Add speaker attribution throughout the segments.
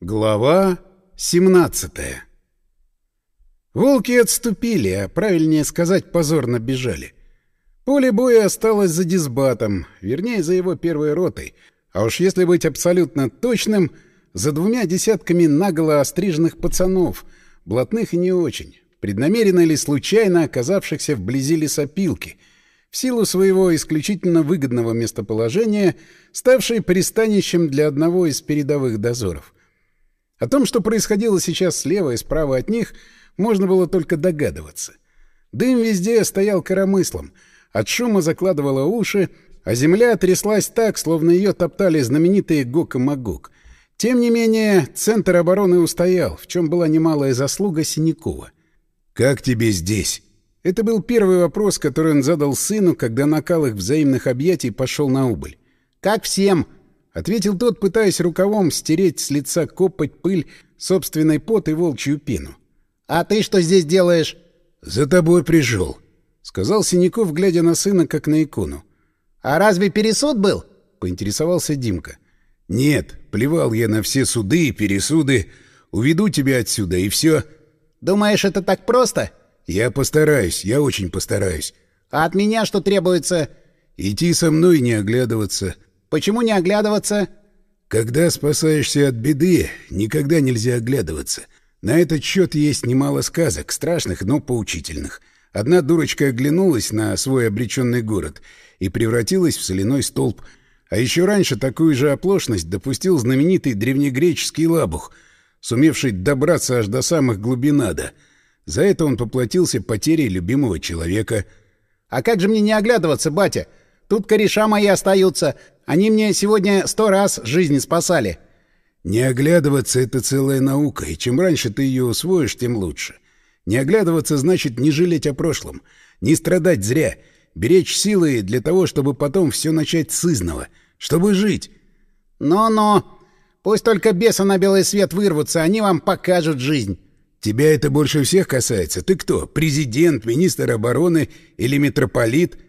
Speaker 1: Глава 17 Волки отступили, а правильнее сказать, позорно бежали. Поле боя осталось за дисбатом, вернее, за его первой ротой, а уж если быть абсолютно точным, за двумя десятками наголо остриженных пацанов, блатных и не очень, преднамеренно или случайно оказавшихся вблизи лесопилки, в силу своего исключительно выгодного местоположения, ставшей пристанищем для одного из передовых дозоров — о том, что происходило сейчас слева и справа от них, можно было только догадываться. Дым везде стоял коромыслом, от шума закладывало уши, а земля тряслась так, словно ее топтали знаменитые Гок и Магок. Тем не менее, центр обороны устоял, в чем была немалая заслуга Синякова. «Как тебе здесь?» Это был первый вопрос, который он задал сыну, когда накал их взаимных объятий пошел на убыль.
Speaker 2: «Как всем!»
Speaker 1: — ответил тот, пытаясь рукавом стереть с лица копоть, пыль, собственный пот и волчью пену.
Speaker 2: «А ты что здесь делаешь?»
Speaker 1: «За тобой пришел», — сказал Синяков, глядя на сына, как на икону.
Speaker 2: «А разве пересуд был?»
Speaker 1: — поинтересовался Димка. «Нет, плевал я на все суды и пересуды. Уведу тебя отсюда, и все».
Speaker 2: «Думаешь, это так просто?»
Speaker 1: «Я постараюсь, я очень постараюсь».
Speaker 2: «А от меня что требуется?»
Speaker 1: «Идти со мной, не оглядываться».
Speaker 2: Почему не оглядываться?
Speaker 1: Когда спасаешься от беды, никогда нельзя оглядываться. На этот счет есть немало сказок, страшных, но поучительных. Одна дурочка оглянулась на свой обреченный город и превратилась в соляной столб. А еще раньше такую же оплошность допустил знаменитый древнегреческий лабух, сумевший добраться аж до самых глубин ада. За это он поплатился потерей любимого человека.
Speaker 2: «А как же мне не оглядываться, батя? Тут кореша мои остаются. Они мне сегодня сто раз жизни спасали.
Speaker 1: Не оглядываться — это целая наука, и чем раньше ты ее усвоишь, тем лучше. Не оглядываться значит не жалеть о прошлом, не страдать зря, беречь силы для того, чтобы потом все начать с изного, чтобы жить.
Speaker 2: Но-но, пусть только бесы на белый свет вырвутся, они вам покажут жизнь.
Speaker 1: Тебя это больше всех касается. Ты кто, президент, министр обороны или митрополит —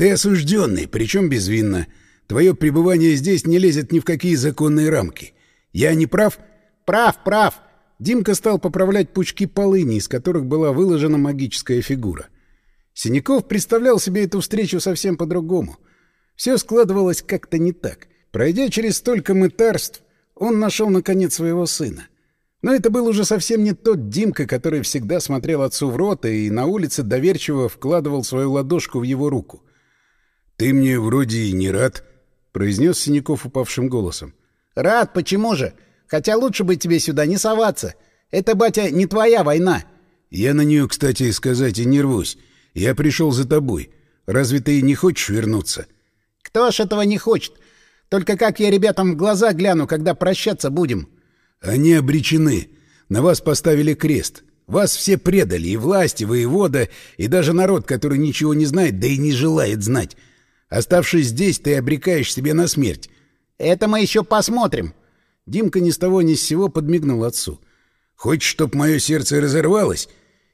Speaker 1: ты осужденный, причем безвинно. Твое пребывание здесь не лезет ни в какие законные рамки. Я не прав?
Speaker 2: Прав, прав.
Speaker 1: Димка стал поправлять пучки полыни, из которых была выложена магическая фигура. Синяков представлял себе эту встречу совсем по-другому. Все складывалось как-то не так. Пройдя через столько мытарств, он нашел, наконец, своего сына. Но это был уже совсем не тот Димка, который всегда смотрел отцу в рот и на улице доверчиво вкладывал свою ладошку в его руку. «Ты мне вроде и не рад», — произнес Синяков упавшим голосом.
Speaker 2: «Рад, почему же? Хотя лучше бы тебе сюда не соваться. Это, батя, не твоя война».
Speaker 1: «Я на нее, кстати, сказать и не рвусь. Я пришел за тобой. Разве ты не хочешь вернуться?»
Speaker 2: «Кто ж этого не хочет? Только как я ребятам в глаза гляну, когда прощаться будем?»
Speaker 1: «Они обречены. На вас поставили крест. Вас все предали, и власть, и воевода, и даже народ, который ничего не знает, да и не желает знать. Оставшись здесь, ты обрекаешь себе на смерть.
Speaker 2: Это мы еще посмотрим.
Speaker 1: Димка ни с того ни с сего подмигнул отцу. Хочешь, чтоб мое сердце разорвалось?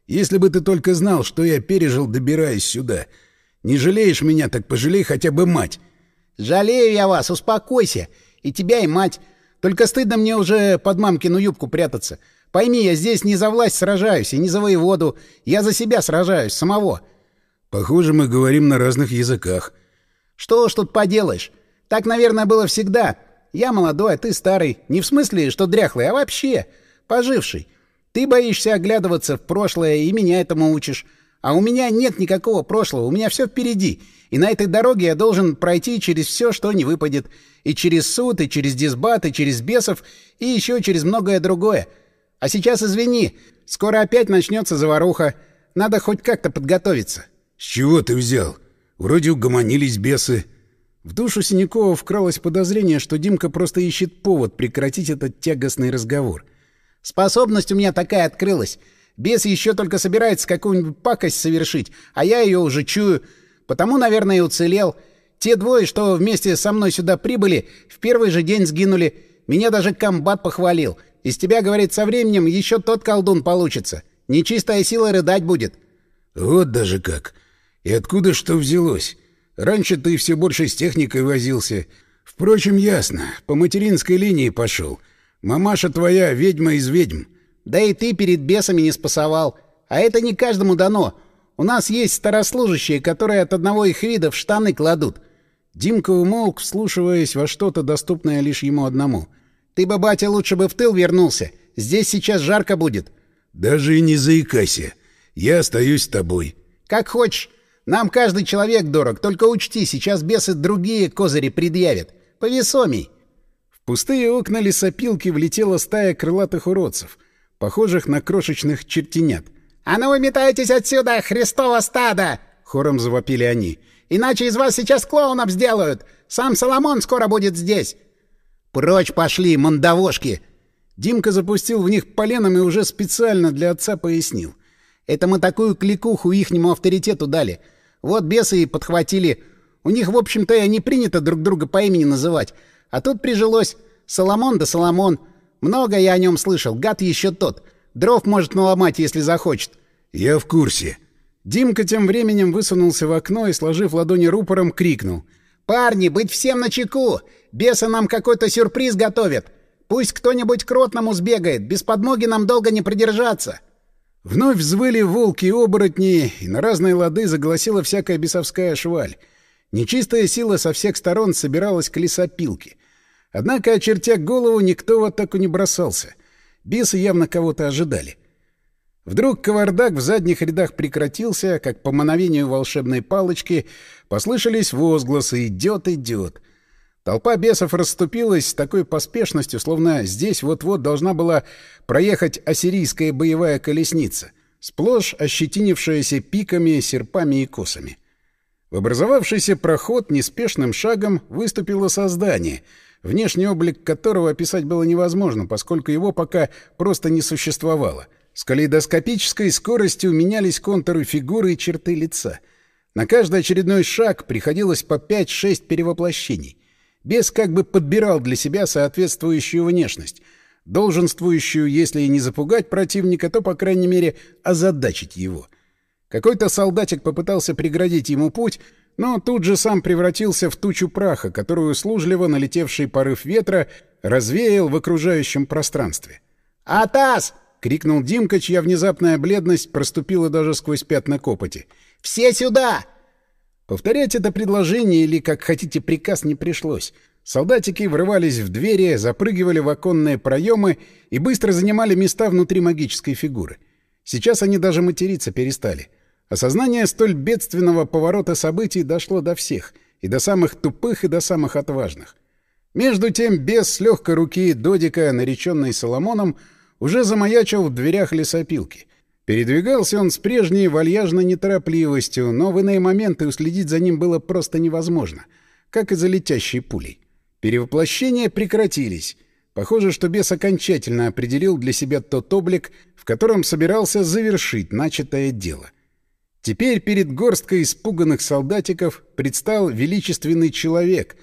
Speaker 1: Если бы ты только знал, что я пережил, добираясь сюда. Не жалеешь меня, так пожалей хотя бы мать.
Speaker 2: Жалею я вас, успокойся. И тебя, и мать. Только стыдно мне уже под мамкину юбку прятаться. Пойми, я здесь не за власть сражаюсь и не за воеводу. Я за себя сражаюсь, самого.
Speaker 1: Похоже, мы говорим на разных языках.
Speaker 2: — что уж тут поделаешь? Так, наверное, было всегда. Я молодой, а ты старый. Не в смысле, что дряхлый, а вообще поживший. Ты боишься оглядываться в прошлое и меня этому учишь. А у меня нет никакого прошлого, у меня все впереди. И на этой дороге я должен пройти через все, что не выпадет. И через суд, и через дисбат, и через бесов, и еще через многое другое. А сейчас извини, скоро опять начнется заваруха. Надо хоть как-то подготовиться.
Speaker 1: — С чего ты взял? Вроде угомонились бесы. В душу Синякова вкралось подозрение, что Димка просто ищет повод прекратить этот тягостный разговор.
Speaker 2: «Способность у меня такая открылась. Бес еще только собирается какую-нибудь пакость совершить, а я ее уже чую. Потому, наверное, и уцелел. Те двое, что вместе со мной сюда прибыли, в первый же день сгинули. Меня даже комбат похвалил. Из тебя, говорит, со временем еще тот колдун получится. Нечистая сила рыдать будет».
Speaker 1: «Вот даже как!» И откуда что взялось? Раньше ты все больше с техникой возился. Впрочем, ясно. По материнской линии пошел. Мамаша твоя ведьма из ведьм.
Speaker 2: Да и ты перед бесами не спасовал. А это не каждому дано. У нас есть старослужащие, которые от одного их вида в штаны кладут.
Speaker 1: Димка умолк, вслушиваясь во что-то доступное лишь ему одному.
Speaker 2: «Ты бы, батя, лучше бы в тыл вернулся. Здесь сейчас жарко будет».
Speaker 1: «Даже и не заикайся. Я остаюсь с тобой».
Speaker 2: «Как хочешь. Нам каждый человек дорог. Только учти, сейчас бесы другие козыри предъявят. Повесомей».
Speaker 1: В пустые окна лесопилки влетела стая крылатых уродцев, похожих на крошечных чертенят.
Speaker 2: «А ну вы метайтесь отсюда, Христово стадо!» — хором завопили они. Иначе из вас сейчас клоунов сделают. Сам Соломон скоро будет здесь. Прочь пошли, мандавошки.
Speaker 1: Димка запустил в них поленом и уже специально для отца пояснил.
Speaker 2: Это мы такую кликуху ихнему авторитету дали. Вот бесы и подхватили. У них, в общем-то, и не принято друг друга по имени называть. А тут прижилось Соломон да Соломон. Много я о нем слышал. Гад еще тот. Дров может наломать, если захочет.
Speaker 1: — Я в курсе. Димка тем временем высунулся в окно и, сложив ладони рупором, крикнул.
Speaker 2: «Парни, быть всем на чеку! Бесы нам какой-то сюрприз готовят! Пусть кто-нибудь к ротному сбегает, без подмоги нам долго не продержаться!»
Speaker 1: Вновь взвыли волки и оборотни, и на разные лады заголосила всякая бесовская шваль. Нечистая сила со всех сторон собиралась к лесопилке. Однако, очертя голову, никто в атаку не бросался. Бесы явно кого-то ожидали. — Вдруг кавардак в задних рядах прекратился, как по мановению волшебной палочки послышались возгласы «Идет, идет!». Толпа бесов расступилась с такой поспешностью, словно здесь вот-вот должна была проехать ассирийская боевая колесница, сплошь ощетинившаяся пиками, серпами и косами. В образовавшийся проход неспешным шагом выступило создание, внешний облик которого описать было невозможно, поскольку его пока просто не существовало — с калейдоскопической скоростью менялись контуры фигуры и черты лица. На каждый очередной шаг приходилось по 5-6 перевоплощений. Бес как бы подбирал для себя соответствующую внешность, долженствующую, если и не запугать противника, то, по крайней мере, озадачить его. Какой-то солдатик попытался преградить ему путь, но тут же сам превратился в тучу праха, которую услужливо налетевший порыв ветра развеял в окружающем пространстве.
Speaker 2: «Атас!»
Speaker 1: — крикнул Димка, чья внезапная бледность проступила даже сквозь пятна копоти.
Speaker 2: «Все сюда!»
Speaker 1: Повторять это предложение или, как хотите, приказ не пришлось. Солдатики врывались в двери, запрыгивали в оконные проемы и быстро занимали места внутри магической фигуры. Сейчас они даже материться перестали. Осознание столь бедственного поворота событий дошло до всех, и до самых тупых, и до самых отважных. Между тем, без с легкой руки Додика, нареченный Соломоном, уже замаячил в дверях лесопилки. Передвигался он с прежней вальяжной неторопливостью, но в иные моменты уследить за ним было просто невозможно, как и за летящей пулей. Перевоплощения прекратились. Похоже, что бес окончательно определил для себя тот облик, в котором собирался завершить начатое дело. Теперь перед горсткой испуганных солдатиков предстал величественный человек,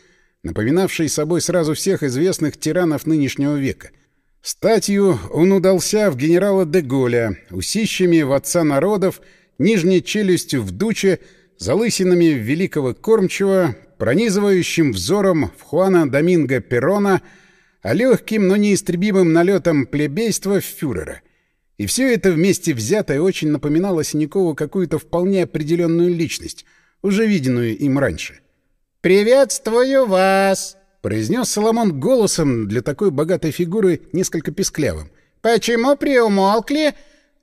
Speaker 1: напоминавший собой сразу всех известных тиранов нынешнего века — Статью он удался в генерала де Голля, усищами в отца народов, нижней челюстью в дуче, залысинами великого кормчего, пронизывающим взором в Хуана Доминго Перона, а легким, но неистребимым налетом плебейства в фюрера. И все это вместе взятое очень напоминало Синякову какую-то вполне определенную личность, уже виденную им раньше.
Speaker 2: «Приветствую вас!»
Speaker 1: Произнес Соломон голосом для такой богатой фигуры несколько песклявым.
Speaker 2: «Почему приумолкли?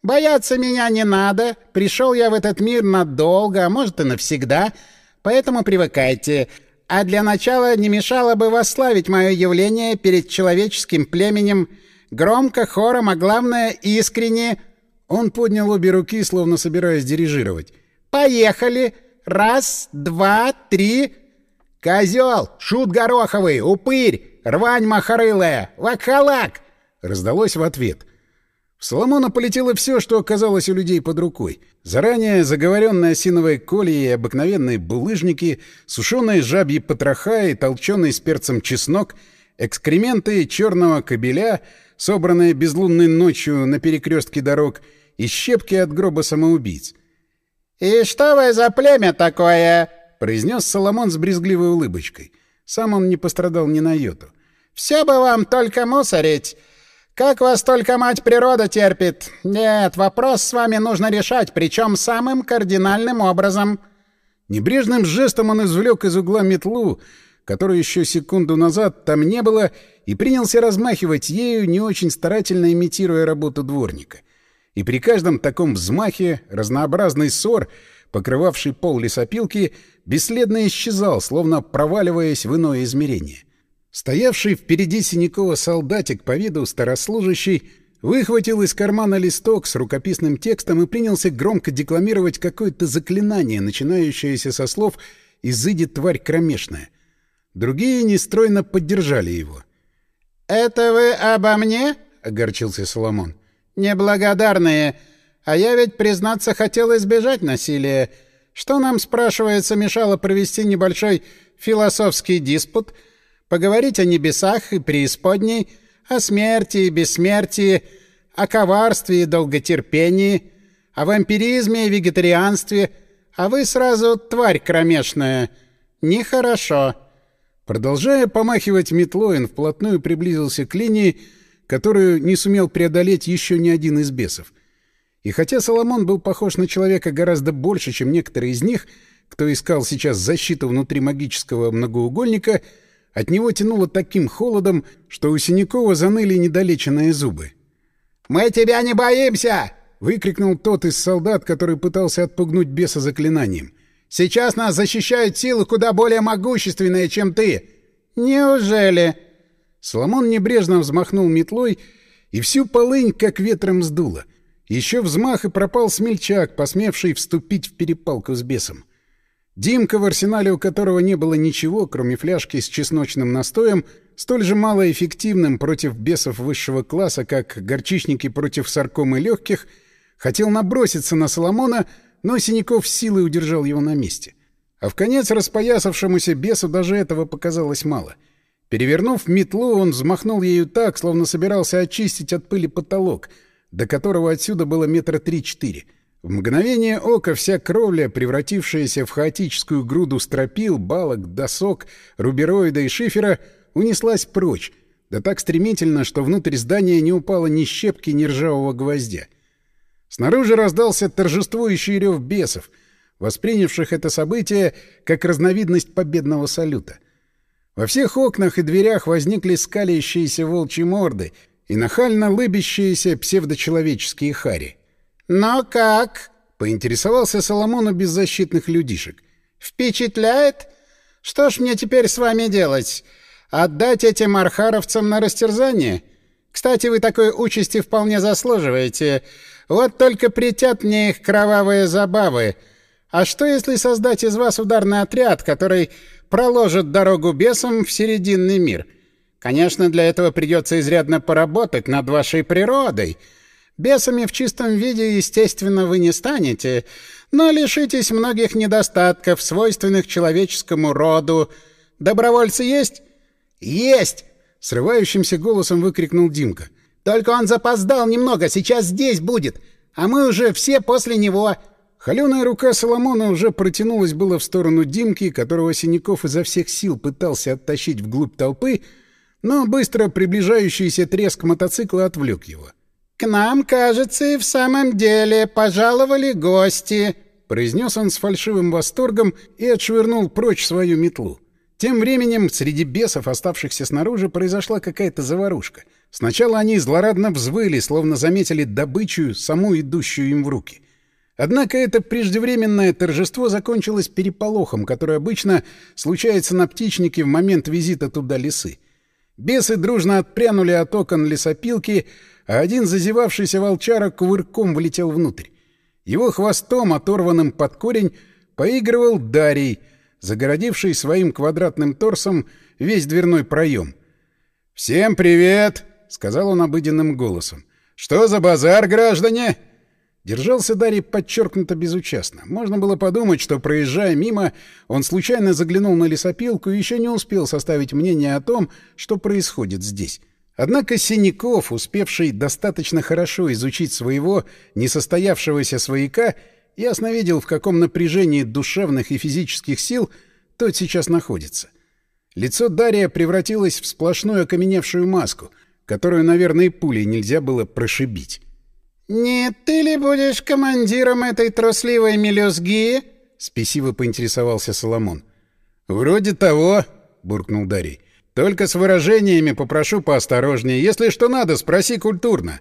Speaker 2: Бояться меня не надо. Пришел я в этот мир надолго, а может и навсегда. Поэтому привыкайте. А для начала не мешало бы восславить мое явление перед человеческим племенем громко, хором, а главное — искренне».
Speaker 1: Он поднял обе руки, словно собираясь дирижировать.
Speaker 2: «Поехали! Раз, два, три...» «Козел! Шут гороховый! Упырь! Рвань махорылая! Вакхалак!»
Speaker 1: Раздалось в ответ. В Соломона полетело все, что оказалось у людей под рукой. Заранее заговоренные осиновые колья и обыкновенные булыжники, сушеные жабьи потроха и толченый с перцем чеснок, экскременты черного кобеля, собранные безлунной ночью на перекрестке дорог, и щепки от гроба самоубийц.
Speaker 2: «И что вы за племя такое?»
Speaker 1: Произнес Соломон с брезгливой улыбочкой. Сам он не пострадал ни на йоту.
Speaker 2: «Все бы вам только мусорить. Как вас только мать природа терпит! Нет, вопрос с вами нужно решать, причем самым кардинальным образом!»
Speaker 1: Небрежным жестом он извлек из угла метлу, которой еще секунду назад там не было, и принялся размахивать ею, не очень старательно имитируя работу дворника. И при каждом таком взмахе разнообразный ссор, покрывавший пол лесопилки, бесследно исчезал, словно проваливаясь в иное измерение. Стоявший впереди Синякова солдатик по виду старослужащий выхватил из кармана листок с рукописным текстом и принялся громко декламировать какое-то заклинание, начинающееся со слов «изыдет тварь кромешная». Другие нестройно поддержали его.
Speaker 2: «Это вы обо мне?» — огорчился Соломон. «Неблагодарные. А я ведь, признаться, хотел избежать насилия. Что нам, спрашивается, мешало провести небольшой философский диспут, поговорить о небесах и преисподней, о смерти и бессмертии, о коварстве и долготерпении, о вампиризме и вегетарианстве, а вы сразу тварь кромешная. Нехорошо».
Speaker 1: Продолжая помахивать метлой, он вплотную приблизился к линии, которую не сумел преодолеть еще ни один из бесов. И хотя Соломон был похож на человека гораздо больше, чем некоторые из них, кто искал сейчас защиту внутри магического многоугольника, от него тянуло таким холодом, что у Синякова заныли недолеченные зубы.
Speaker 2: «Мы тебя не боимся!»
Speaker 1: — выкрикнул тот из солдат, который пытался отпугнуть беса заклинанием.
Speaker 2: Сейчас нас защищают силы куда более могущественные, чем ты. Неужели?
Speaker 1: Соломон небрежно взмахнул метлой, и всю полынь как ветром сдуло. Еще взмах и пропал смельчак, посмевший вступить в перепалку с бесом. Димка, в арсенале у которого не было ничего, кроме фляжки с чесночным настоем, столь же малоэффективным против бесов высшего класса, как горчичники против саркомы легких, хотел наброситься на Соломона, но Синяков силой удержал его на месте. А в конец распоясавшемуся бесу даже этого показалось мало. Перевернув метлу, он взмахнул ею так, словно собирался очистить от пыли потолок, до которого отсюда было метра три-четыре. В мгновение ока вся кровля, превратившаяся в хаотическую груду стропил, балок, досок, рубероида и шифера, унеслась прочь, да так стремительно, что внутрь здания не упало ни щепки, ни ржавого гвоздя. Снаружи раздался торжествующий рев бесов, воспринявших это событие как разновидность победного салюта. Во всех окнах и дверях возникли скалящиеся волчьи морды и нахально лыбящиеся псевдочеловеческие хари.
Speaker 2: «Но как?»
Speaker 1: — поинтересовался Соломон у беззащитных людишек.
Speaker 2: «Впечатляет? Что ж мне теперь с вами делать? Отдать этим архаровцам на растерзание? Кстати, вы такой участи вполне заслуживаете». Вот только притят мне их кровавые забавы. А что, если создать из вас ударный отряд, который проложит дорогу бесам в серединный мир? Конечно, для этого придется изрядно поработать над вашей природой. Бесами в чистом виде, естественно, вы не станете, но лишитесь многих недостатков, свойственных человеческому роду. Добровольцы есть? Есть! Срывающимся голосом выкрикнул Димка. — только он запоздал немного, сейчас здесь будет. А мы уже все после него».
Speaker 1: Холеная рука Соломона уже протянулась было в сторону Димки, которого Синяков изо всех сил пытался оттащить вглубь толпы, но быстро приближающийся треск мотоцикла отвлек его.
Speaker 2: «К нам, кажется, и в самом деле пожаловали гости», — произнес он с фальшивым восторгом и отшвырнул прочь свою метлу.
Speaker 1: Тем временем среди бесов, оставшихся снаружи, произошла какая-то заварушка — Сначала они злорадно взвыли, словно заметили добычу, саму идущую им в руки. Однако это преждевременное торжество закончилось переполохом, который обычно случается на птичнике в момент визита туда лисы. Бесы дружно отпрянули от окон лесопилки, а один зазевавшийся волчара кувырком влетел внутрь. Его хвостом, оторванным под корень, поигрывал Дарий, загородивший своим квадратным торсом весь дверной проем. «Всем привет!» — сказал он обыденным голосом. «Что за базар, граждане?» Держался Дарий подчеркнуто безучастно. Можно было подумать, что, проезжая мимо, он случайно заглянул на лесопилку и еще не успел составить мнение о том, что происходит здесь. Однако Синяков, успевший достаточно хорошо изучить своего несостоявшегося свояка, ясно видел, в каком напряжении душевных и физических сил тот сейчас находится. Лицо Дария превратилось в сплошную окаменевшую маску — которую, наверное, пулей нельзя было прошибить.
Speaker 2: «Не ты ли будешь командиром этой трусливой мелюзги?» — спесиво поинтересовался Соломон.
Speaker 1: «Вроде того», — буркнул Дарий. «Только с выражениями попрошу поосторожнее. Если что надо, спроси культурно».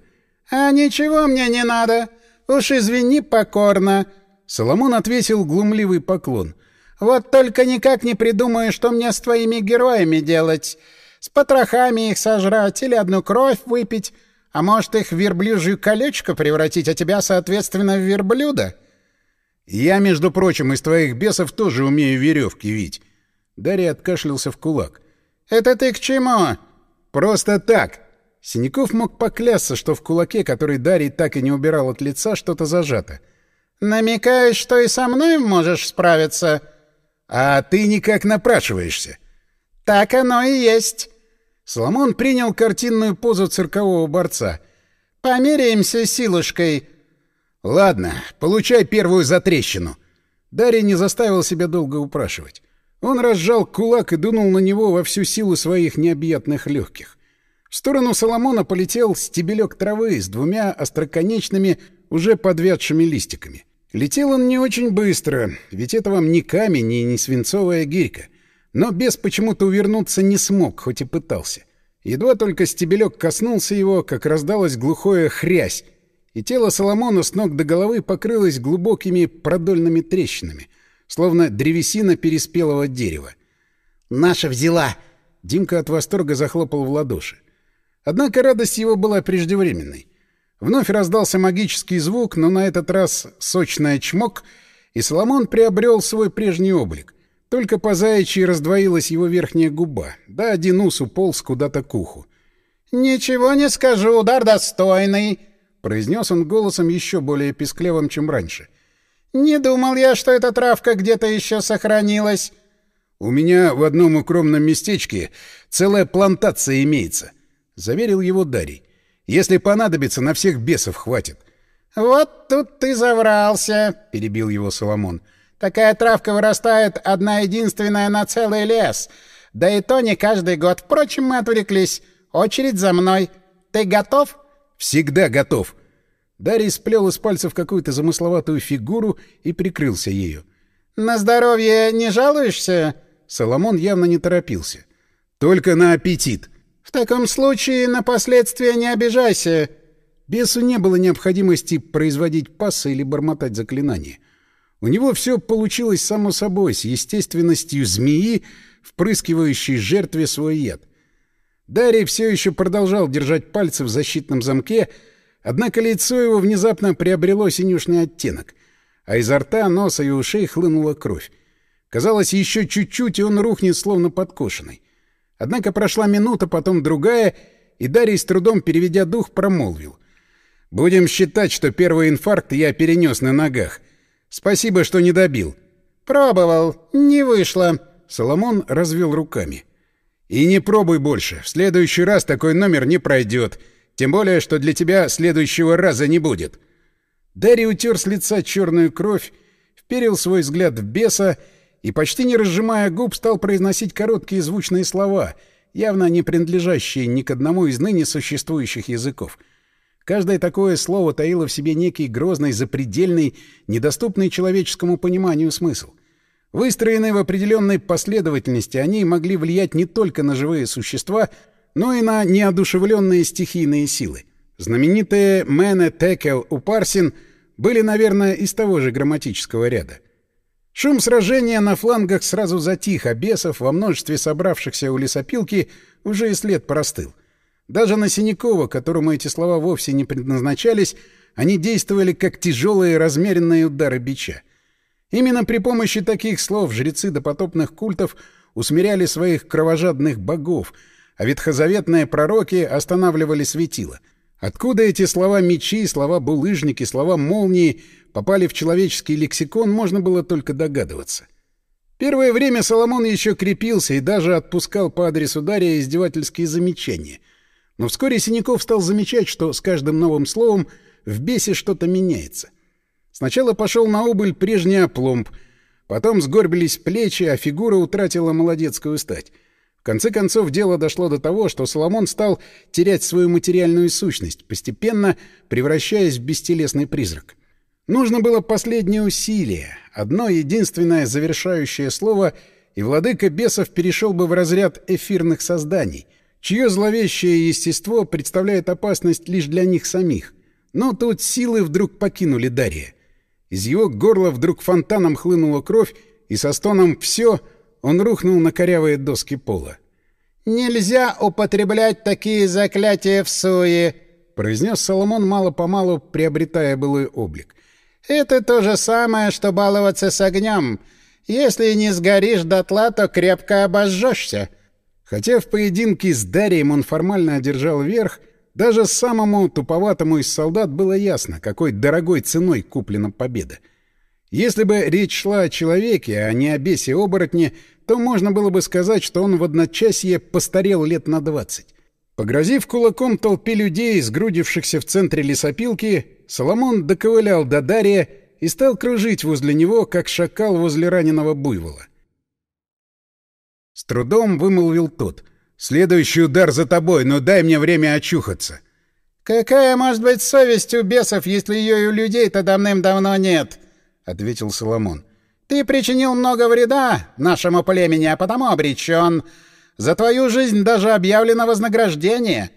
Speaker 2: «А ничего мне не надо. Уж извини покорно».
Speaker 1: Соломон ответил глумливый поклон.
Speaker 2: «Вот только никак не придумаю, что мне с твоими героями делать. С потрохами их сожрать или одну кровь выпить, а может их в верблюжью колечко превратить, а тебя, соответственно, в верблюда?»
Speaker 1: «Я, между прочим, из твоих бесов тоже умею веревки вить». Дарья откашлялся в кулак.
Speaker 2: «Это ты к чему?»
Speaker 1: «Просто так». Синяков мог поклясться, что в кулаке, который Дарий так и не убирал от лица, что-то зажато.
Speaker 2: «Намекаешь, что и со мной можешь справиться?»
Speaker 1: «А ты никак напрашиваешься».
Speaker 2: «Так оно и есть».
Speaker 1: Соломон принял картинную позу циркового борца.
Speaker 2: «Померяемся силушкой».
Speaker 1: «Ладно, получай первую затрещину». Дарья не заставил себя долго упрашивать. Он разжал кулак и дунул на него во всю силу своих необъятных легких. В сторону Соломона полетел стебелек травы с двумя остроконечными, уже подвядшими листиками. Летел он не очень быстро, ведь это вам не камень и не свинцовая гирька. Но бес почему-то увернуться не смог, хоть и пытался. Едва только стебелек коснулся его, как раздалось глухое хрясь, и тело Соломона с ног до головы покрылось глубокими продольными трещинами — словно древесина переспелого дерева.
Speaker 2: «Наша взяла!»
Speaker 1: Димка от восторга захлопал в ладоши. Однако радость его была преждевременной. Вновь раздался магический звук, но на этот раз сочное чмок, и Соломон приобрел свой прежний облик. Только по заячьи раздвоилась его верхняя губа, да один ус уполз куда-то к уху.
Speaker 2: «Ничего не скажу, удар достойный!»
Speaker 1: — произнес он голосом еще более писклевым, чем раньше —
Speaker 2: «Не думал я, что эта травка где-то еще сохранилась».
Speaker 1: «У меня в одном укромном местечке целая плантация имеется», — заверил его Дарий. «Если понадобится, на всех бесов хватит».
Speaker 2: «Вот тут ты заврался», — перебил его Соломон. «Такая травка вырастает одна единственная на целый лес. Да и то не каждый год. Впрочем, мы отвлеклись. Очередь за мной. Ты готов?»
Speaker 1: «Всегда готов», Дарий сплел из пальцев какую-то замысловатую фигуру и прикрылся ею.
Speaker 2: «На здоровье не жалуешься?»
Speaker 1: Соломон явно не торопился. «Только на аппетит».
Speaker 2: «В таком случае на последствия не обижайся».
Speaker 1: Бесу не было необходимости производить пассы или бормотать заклинания. У него все получилось само собой, с естественностью змеи, впрыскивающей жертве свой яд. Дарий все еще продолжал держать пальцы в защитном замке, Однако лицо его внезапно приобрело синюшный оттенок, а изо рта, носа и ушей хлынула кровь. Казалось, еще чуть-чуть, и он рухнет, словно подкошенный. Однако прошла минута, потом другая, и Дарий, с трудом переведя дух, промолвил. «Будем считать, что первый инфаркт я перенес на ногах. Спасибо, что не добил».
Speaker 2: «Пробовал. Не вышло».
Speaker 1: Соломон развел руками. «И не пробуй больше. В следующий раз такой номер не пройдет. Тем более, что для тебя следующего раза не будет. Дарий утер с лица черную кровь, вперил свой взгляд в беса и, почти не разжимая губ, стал произносить короткие звучные слова, явно не принадлежащие ни к одному из ныне существующих языков. Каждое такое слово таило в себе некий грозный, запредельный, недоступный человеческому пониманию смысл. Выстроенные в определенной последовательности, они могли влиять не только на живые существа — но и на неодушевленные стихийные силы. Знаменитые Мене, Текел, Упарсин были, наверное, из того же грамматического ряда. Шум сражения на флангах сразу затих, а бесов во множестве собравшихся у лесопилки уже и след простыл. Даже на Синякова, которому эти слова вовсе не предназначались, они действовали как тяжелые размеренные удары бича. Именно при помощи таких слов жрецы допотопных культов усмиряли своих кровожадных богов — а ветхозаветные пророки останавливали светило. Откуда эти слова мечи, слова булыжники, слова молнии попали в человеческий лексикон, можно было только догадываться. Первое время Соломон еще крепился и даже отпускал по адресу Дария издевательские замечания. Но вскоре Синяков стал замечать, что с каждым новым словом в бесе что-то меняется. Сначала пошел на убыль прежний опломб, потом сгорбились плечи, а фигура утратила молодецкую стать. В конце концов, дело дошло до того, что Соломон стал терять свою материальную сущность, постепенно превращаясь в бестелесный призрак. Нужно было последнее усилие, одно единственное завершающее слово, и владыка бесов перешел бы в разряд эфирных созданий, чье зловещее естество представляет опасность лишь для них самих. Но тут силы вдруг покинули Дарья. Из его горла вдруг фонтаном хлынула кровь, и со стоном «все» он рухнул на корявые доски пола.
Speaker 2: «Нельзя употреблять такие заклятия в суе», —
Speaker 1: произнес Соломон мало-помалу, приобретая былой облик.
Speaker 2: Это то же самое, что баловаться с огнем. Если не сгоришь дотла, то крепко обожжешься.
Speaker 1: Хотя в поединке с Дарием он формально одержал верх, даже самому туповатому из солдат было ясно, какой дорогой ценой куплена победа. Если бы речь шла о человеке, а не о бесе-оборотне, то можно было бы сказать, что он в одночасье постарел лет на двадцать. Погрозив кулаком толпе людей, сгрудившихся в центре лесопилки, Соломон доковылял до Дария и стал кружить возле него, как шакал возле раненого буйвола. С трудом вымолвил тот. «Следующий удар за тобой, но дай мне время очухаться».
Speaker 2: «Какая может быть совесть у бесов, если ее и у людей-то давным-давно нет?» — ответил Соломон. «Ты причинил много вреда нашему племени, а потому обречен. За твою жизнь даже объявлено вознаграждение!»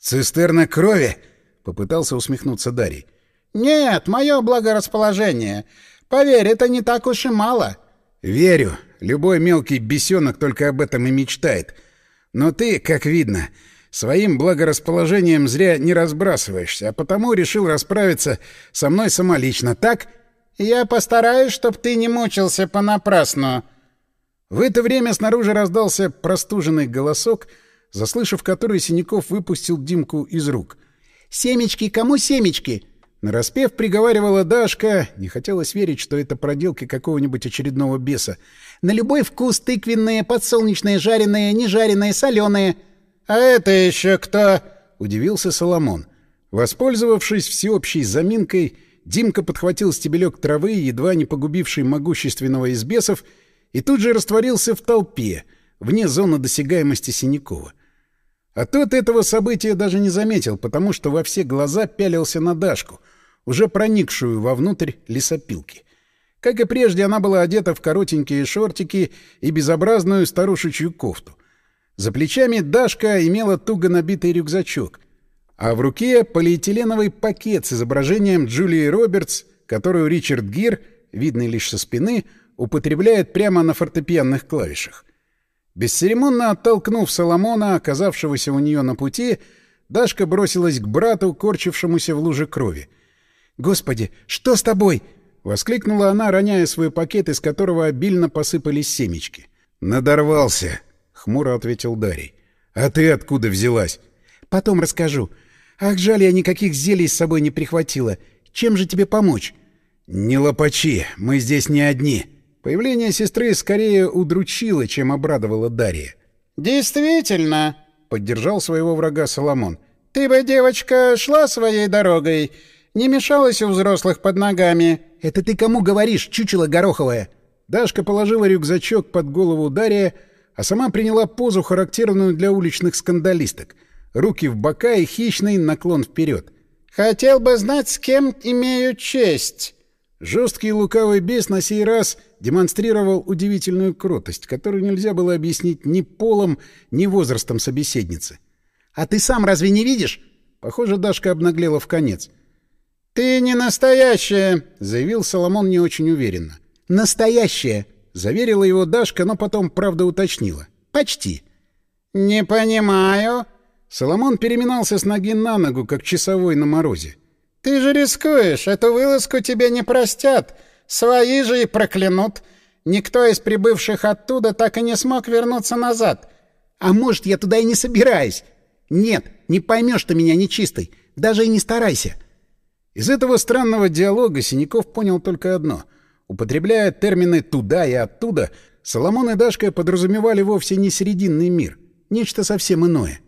Speaker 1: «Цистерна крови?» — попытался усмехнуться Дарий.
Speaker 2: «Нет, мое благорасположение. Поверь, это не так уж и мало».
Speaker 1: «Верю. Любой мелкий бесенок только об этом и мечтает. Но ты, как видно, своим благорасположением зря не разбрасываешься, а потому решил расправиться со мной самолично, так?»
Speaker 2: «Я постараюсь, чтоб ты не мучился понапрасну»,
Speaker 1: в это время снаружи раздался простуженный голосок, заслышав который, Синяков выпустил Димку из рук.
Speaker 2: «Семечки, кому семечки?»
Speaker 1: Нараспев приговаривала Дашка, не хотелось верить, что это проделки какого-нибудь очередного беса.
Speaker 2: «На любой вкус тыквенные, подсолнечные, жареные, нежареные, соленые». «А это еще кто?»
Speaker 1: — удивился Соломон. Воспользовавшись всеобщей заминкой, Димка подхватил стебелек травы, едва не погубивший могущественного из бесов, и тут же растворился в толпе, вне зоны досягаемости Синякова. А тот этого события даже не заметил, потому что во все глаза пялился на Дашку, уже проникшую вовнутрь лесопилки. Как и прежде, она была одета в коротенькие шортики и безобразную старушечью кофту. За плечами Дашка имела туго набитый рюкзачок, а в руке полиэтиленовый пакет с изображением Джулии Робертс, которую Ричард Гир, видный лишь со спины, употребляет прямо на фортепианных клавишах. Бесцеремонно оттолкнув Соломона, оказавшегося у нее на пути, Дашка бросилась к брату, корчившемуся в луже крови. «Господи, что с тобой?» — воскликнула она, роняя свой пакет, из которого обильно посыпались семечки. «Надорвался», — хмуро ответил Дарий. «А ты откуда взялась?»
Speaker 2: «Потом расскажу. Ах, жаль, я никаких зелий с собой не прихватила. Чем же тебе помочь?»
Speaker 1: «Не лопачи, мы здесь не одни», Появление сестры скорее удручило, чем обрадовало Дарья.
Speaker 2: «Действительно», — поддержал своего врага Соломон. «Ты бы, девочка, шла своей дорогой, не мешалась у взрослых под ногами».
Speaker 1: «Это ты кому говоришь, чучело гороховое?» Дашка положила рюкзачок под голову Дарья, а сама приняла позу, характерную для уличных скандалисток. Руки в бока и хищный наклон вперед.
Speaker 2: «Хотел бы знать, с кем имею честь».
Speaker 1: Жесткий лукавый бес на сей раз демонстрировал удивительную кротость, которую нельзя было объяснить ни полом, ни возрастом собеседницы.
Speaker 2: «А ты сам разве не видишь?»
Speaker 1: Похоже, Дашка обнаглела в конец.
Speaker 2: «Ты не настоящая!»
Speaker 1: — заявил Соломон не очень уверенно.
Speaker 2: «Настоящая!»
Speaker 1: — заверила его Дашка, но потом, правда, уточнила. «Почти».
Speaker 2: «Не понимаю».
Speaker 1: Соломон переминался с ноги на ногу, как часовой на морозе.
Speaker 2: «Ты же рискуешь, эту вылазку тебе не простят. Свои же и проклянут. Никто из прибывших оттуда так и не смог вернуться назад.
Speaker 1: А может, я туда и не собираюсь? Нет, не поймешь ты меня нечистой. Даже и не старайся». Из этого странного диалога Синяков понял только одно. Употребляя термины «туда» и «оттуда», Соломон и Дашка подразумевали вовсе не серединный мир. Нечто совсем иное.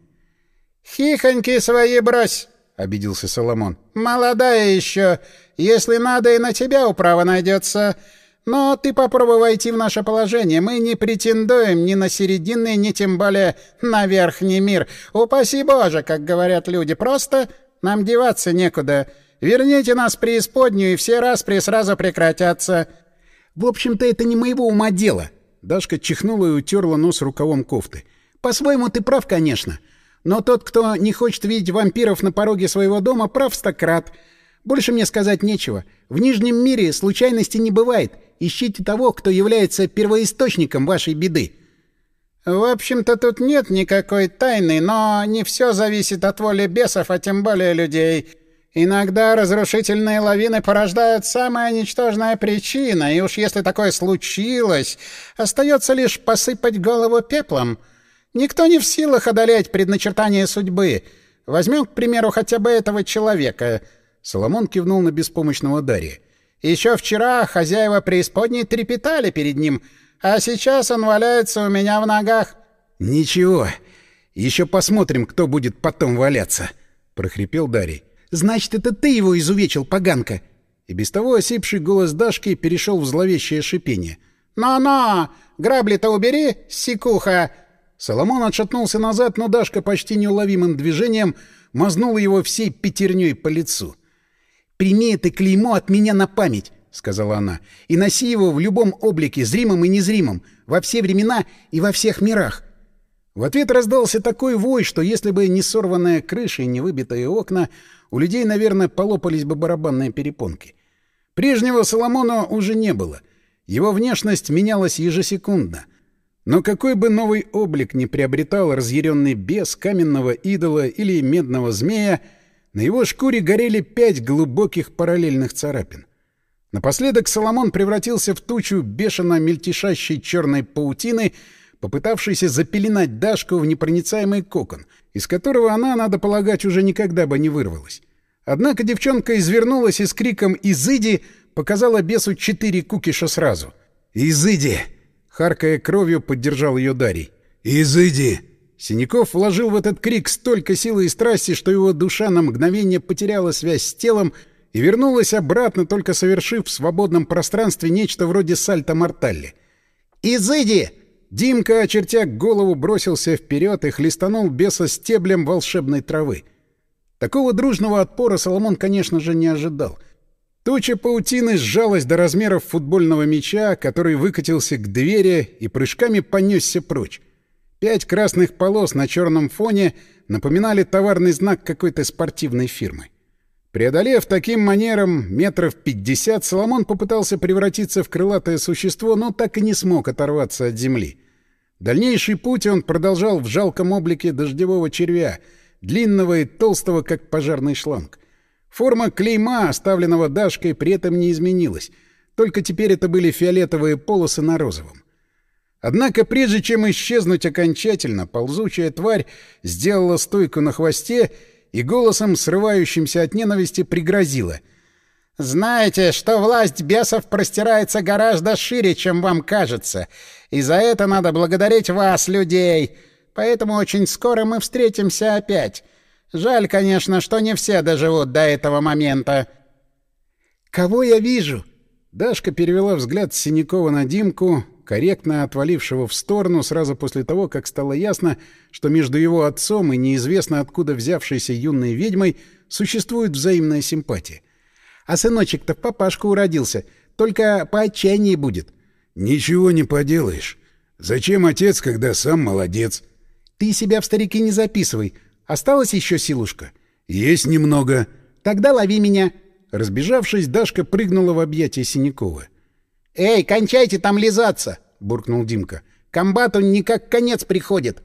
Speaker 2: «Хихоньки свои брось!» — обиделся Соломон. «Молодая еще. Если надо, и на тебя управа найдется. Но ты попробуй войти в наше положение. Мы не претендуем ни на серединный, ни тем более на верхний мир. Упаси Боже, как говорят люди. Просто нам деваться некуда. Верните нас в преисподнюю, и все распри сразу прекратятся.
Speaker 1: В общем-то, это не моего ума дело. Дашка чихнула и утерла нос рукавом кофты. По-своему, ты прав, конечно. Но тот, кто не хочет видеть вампиров на пороге своего дома, прав стократ. Больше мне сказать нечего. В Нижнем мире случайности не бывает. Ищите того, кто является первоисточником вашей беды.
Speaker 2: В общем-то, тут нет никакой тайны, но не все зависит от воли бесов, а тем более людей. Иногда разрушительные лавины порождают самая ничтожная причина, и уж если такое случилось, остается лишь посыпать голову пеплом. Никто не в силах одолеть предначертание судьбы. Возьмем, к примеру, хотя бы этого человека. Соломон кивнул на беспомощного Дарья. Еще вчера хозяева преисподней трепетали перед ним, а сейчас он валяется у меня в ногах.
Speaker 1: — Ничего, еще посмотрим, кто будет потом валяться, — прохрипел Дарий. — Значит, это ты его изувечил, поганка! И без того осипший голос Дашки перешел в зловещее шипение.
Speaker 2: «Но-но! Грабли-то убери, сикуха!»
Speaker 1: Соломон отшатнулся назад, но Дашка почти неуловимым движением мазнула его всей пятерней по лицу. «Прими это клеймо от меня на память», — сказала она, — «и носи его в любом облике, зримом и незримом, во все времена и во всех мирах». В ответ раздался такой вой, что если бы не сорванная крыша и не выбитые окна, у людей, наверное, полопались бы барабанные перепонки. Прежнего Соломона уже не было. Его внешность менялась ежесекундно. Но какой бы новый облик ни приобретал разъяренный бес каменного идола или медного змея, на его шкуре горели пять глубоких параллельных царапин. Напоследок Соломон превратился в тучу бешено мельтешащей черной паутины, попытавшейся запеленать Дашку в непроницаемый кокон, из которого она, надо полагать, уже никогда бы не вырвалась. Однако девчонка извернулась и с криком «Изыди!» показала бесу четыре кукиша сразу. «Изыди!» — харкая кровью, поддержал ее Дарий. «Изыди!» Синяков вложил в этот крик столько силы и страсти, что его душа на мгновение потеряла связь с телом и вернулась обратно, только совершив в свободном пространстве нечто вроде сальто-морталли.
Speaker 2: «Изыди!»
Speaker 1: Димка, очертя голову, бросился вперед и хлестанул беса стеблем волшебной травы. Такого дружного отпора Соломон, конечно же, не ожидал. Туча паутины сжалась до размеров футбольного мяча, который выкатился к двери и прыжками понесся прочь. Пять красных полос на черном фоне напоминали товарный знак какой-то спортивной фирмы. Преодолев таким манером метров пятьдесят, Соломон попытался превратиться в крылатое существо, но так и не смог оторваться от земли. Дальнейший путь он продолжал в жалком облике дождевого червя, длинного и толстого, как пожарный шланг. Форма клейма, оставленного Дашкой, при этом не изменилась, только теперь это были фиолетовые полосы на розовом. Однако прежде чем исчезнуть окончательно, ползучая тварь сделала стойку на хвосте и голосом, срывающимся от ненависти, пригрозила.
Speaker 2: «Знаете, что власть бесов простирается гораздо шире, чем вам кажется, и за это надо благодарить вас, людей. Поэтому очень скоро мы встретимся опять. Жаль, конечно, что не все доживут до этого момента».
Speaker 1: «Кого я вижу?» Дашка перевела взгляд с Синякова на Димку, корректно отвалившего в сторону сразу после того, как стало ясно, что между его отцом и неизвестно откуда взявшейся юной ведьмой существует взаимная симпатия. А сыночек-то в папашку уродился, только по отчаянии будет. — Ничего не поделаешь. Зачем отец, когда сам молодец? — Ты себя в старики не записывай. Осталась еще силушка? — Есть немного. — Тогда лови меня. Разбежавшись, Дашка прыгнула в объятия Синякова.
Speaker 2: — «Эй, кончайте там лизаться!» — буркнул Димка. «Комбату никак конец приходит!»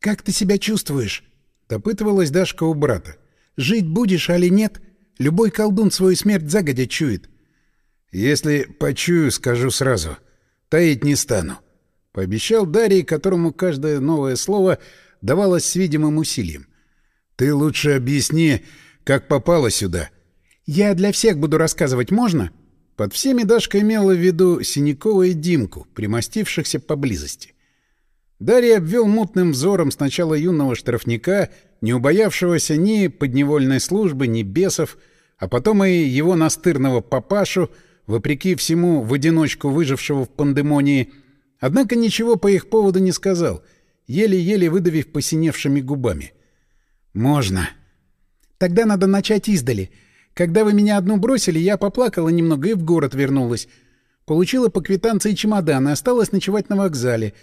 Speaker 1: «Как ты себя чувствуешь?» — допытывалась Дашка у брата. «Жить будешь, али нет? Любой колдун свою смерть загодя чует». «Если почую, скажу сразу. Таить не стану», — пообещал Дарий, которому каждое новое слово давалось с видимым усилием. «Ты лучше объясни, как попала сюда». «Я для всех буду рассказывать, можно?» Под всеми Дашка имела в виду Синякова и Димку, примостившихся поблизости. Дарья обвел мутным взором сначала юного штрафника, не убоявшегося ни подневольной службы, ни бесов, а потом и его настырного папашу, вопреки всему в одиночку выжившего в пандемонии, однако ничего по их поводу не сказал, еле-еле выдавив посиневшими губами. «Можно». «Тогда надо начать издали. Когда вы меня одну бросили, я поплакала немного и в город вернулась. Получила по квитанции чемодан и осталась ночевать на вокзале.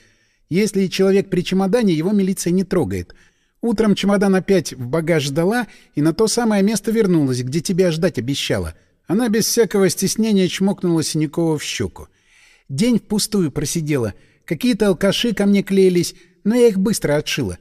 Speaker 1: Если человек при чемодане, его милиция не трогает. Утром чемодан опять в багаж ждала и на то самое место вернулась, где тебя ждать обещала. Она без всякого стеснения чмокнула Синякова в щеку. День впустую просидела. Какие-то алкаши ко мне клеились, но я их быстро отшила.